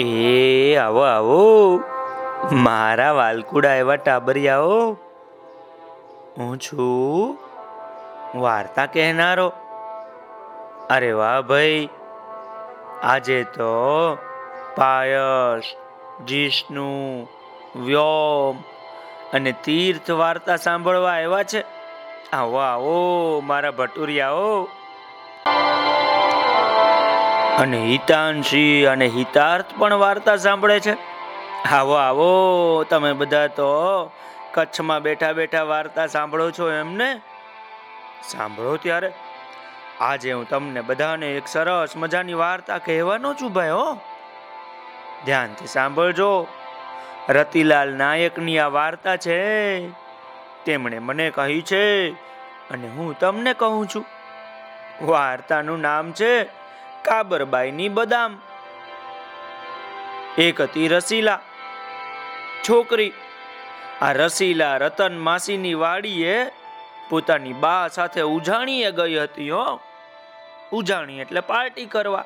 એ, આવો આવો. મારા વાલકુડા એવા ટાબરિયાઓ. હું છું વાર્તા કહેનારો. અરે વાહ ભાઈ, આજે તો પાયસ, જીષ્ણુ, વ્યોમ અને તીર્થ વાર્તા સાંભળવા આવ્યા છે. આવો આવો, મારા ભટુરિયાઓ. અને હિતાંશી અને હિતાર્થ પણ વાર્તા સાંભળે છે. આવો આવો, તમે બધા તો કચ્છમાં બેઠા બેઠા વાર્તા સાંભળો છો એમને? સાંભળો ત્યારે. આજે હું તમને બધાને એક સરસ મજાની વાર્તા કહેવાનો છું ભાઈ, હો. ધ્યાનથી સાંભળજો. રતિલાલ નાયકની આ વાર્તા છે, તેમણે મને કહી છે અને હું તમને કહું છું. વાર્તાનું નામ છે કાબરબાઈની બદામ. એક હતી રસીલા. છોકરી. આ રસીલા રતન માસીની વાડીએ પોતાની બા સાથે ઉજાણીએ ગઈ હતી હો. ઉજાણી એટલે પાર્ટી કરવા.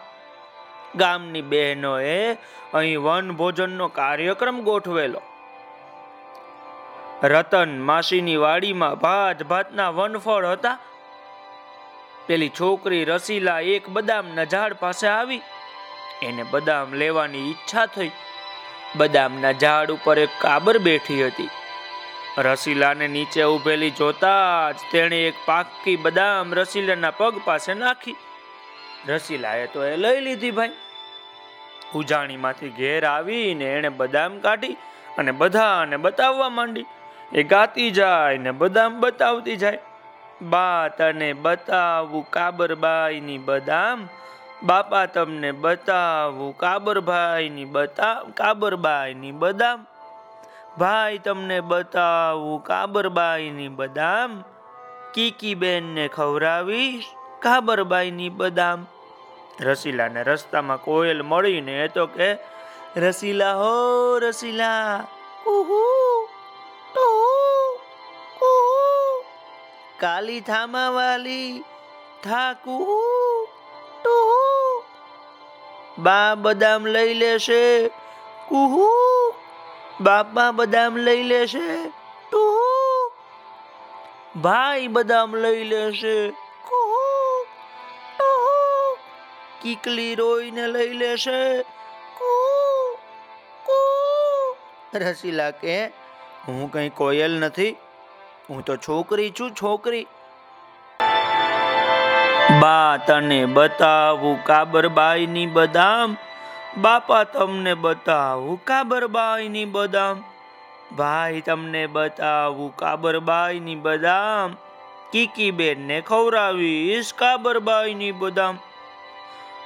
ગામની બહેનોએ અહીં વન ભોજનનો કાર્યક્રમ ગોઠવેલો. રતન માસીની વાડીમાં ભાત ભાતના વનફળ હતા. પેલી છોકરી રસીલા એક બદામના ઝાડ પાસે આવી. એને બદામ લેવાની ઈચ્છા થઈ. બદામના ઝાડ ઉપર એક કાબર બેઠી હતી. રસીલાને નીચે ઉભેલી જોતા જ તેણે એક પાકી બદામ રસીલાના પગ પાસે નાખી. રસીલાએ તો એ લઈ લીધી ભાઈ. ઉજાણીમાંથી ઘેર આવીને એણે બદામ કાઢી અને બધાને બતાવવા માંડી. એ ગાતી જાય ને બદામ બતાવતી જાય. બા તને બતાવું કાબરબાઈની બદામ. બાપા તમને બતાવું કાબરભાઈની બતા કાબરબાઈની બદામ. ભાઈ તમને બતાવું કાબરબાઈની બદામ. કીકી બેનને ખવડાવીશ કાબરબાઈની બદામ. રસીલાને રસ્તામાં કોયલ મળીને એ તો કે, રસીલા હો, રસીલા. ઉહુ. કાલી થામા વાલી થાકુ બા બદામ લઈ લેશે કુહુ બાપા બદામ લઈ લેશે ભાઈ બદામ લઈ લેશે કીકલી રોઈને લઈ લેશે રસીલા કે હું કઈ કોયલ નથી. હું તો છોકરી છું, છોકરી. બા તને બતાવું કાબરબાઈની બદામ. બાપા તમને બતાવું કાબરબાઈની બદામ. ભાઈ તમને બતાવું કાબરબાઈની બદામ. કીકી બેનને ખવડાવીશ કાબરબાઈની બદામ.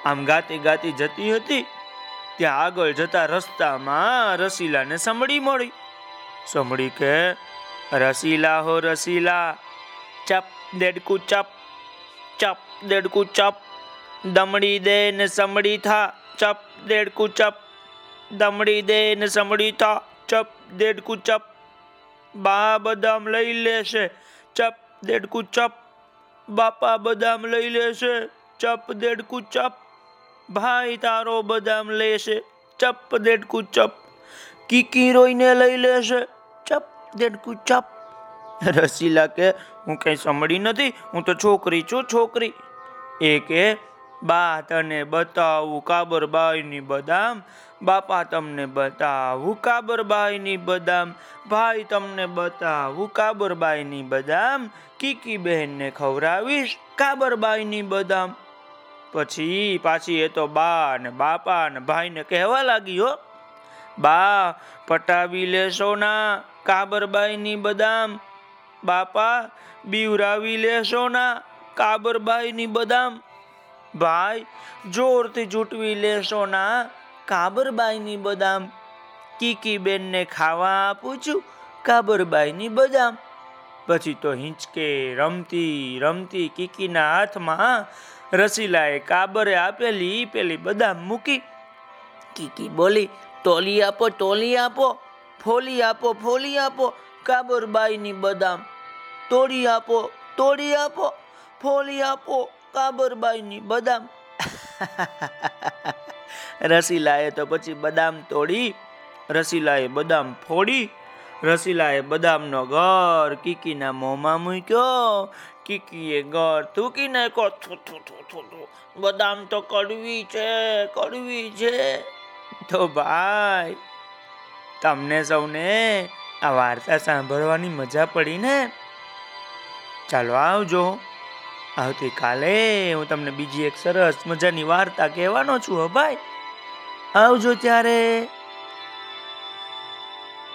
આમ ગાતી ગાતી જતી હતી. ત્યાં આગળ જતા રસ્તામાં રસીલાને સંભળી મળી. સમડી કે રસીલા હો રસીલા, ચપ દેડકુ ચપ ચપ દેડકુ ચપ, દમડી દે ને સમડી થા, ચપ દેડકુ ચપ, દમડી દે ને સમડી થા, ચપ દેડકુ ચપ, બા બદામ લઈ લેશે, ચપ દેડકુ ચપ, બાપા બદામ લઈ લેશે, ચપ દેડકુ ચપ, ભાઈ તારો બદામ લેશે, ચપ દેડકુ ચપ, કીકી રોઈને લઈ લેશે, ચપ દેડકુ ચપ. રસીલા કે હું કઈ સાંભળી નથી, હું તો છોકરી છું, છોકરી. એ કે બા તને બતાવું કાબરબાઈની બદામ, બાપા તમને બતાવું કાબરબાઈની બદામ, ભાઈ તમને બતાવું કાબરબાઈની બદામ, કીકી બહેનને ખવડાવીશ કાબરબાઈની બદામ. પછી પાછી એ તો બા ને બાપા ને ભાઈને કહેવા લાગી હો. બા, પટાવી લેશો ના. કાબરબાઈની બદામ. બાપા, બીવરાવી લેશો ના કાબરબાઈની બદામ. ભાઈ, જોરથી જૂટવી લેશો ના કાબરબાઈની બદામ. કીકી બેનને ખાવા આપું છું કાબરબાઈની બદામ. પછી તો હિંચકે, રમતી રમતી કીકીના હાથમાં રસીલાએ કાબરે આપેલી પેલી બદામ મૂકી. કીકી બોલી ટોલી આપો ટોલી આપો. ફોલી આપો ફોલી આપો, કાબરબાઈની બદામ. તોડી આપો તોડી આપો, ફોલી આપો, કાબરબાઈની બદામ. રસીલાએ તો પછી બદામ તોડી, રસીલાએ બદામ ફોડી, રસીલાએ બદામનો ઘર કીકીના મોંમાં મૂક્યો. કીકીએ ઘર થૂકી નાખ્યો. થૂ થૂ થૂ થૂ બદામ તો કડવી છે કડવી છે. તો ભાઈ તમને સૌને આ વાર્તા સાંભળવાની મજા પડી ને? ચાલો આવજો. આવતીકાલે હું તમને બીજી એક સરસ મજાની વાર્તા કહેવાનો છું હો ભાઈ. આવજો ત્યારે.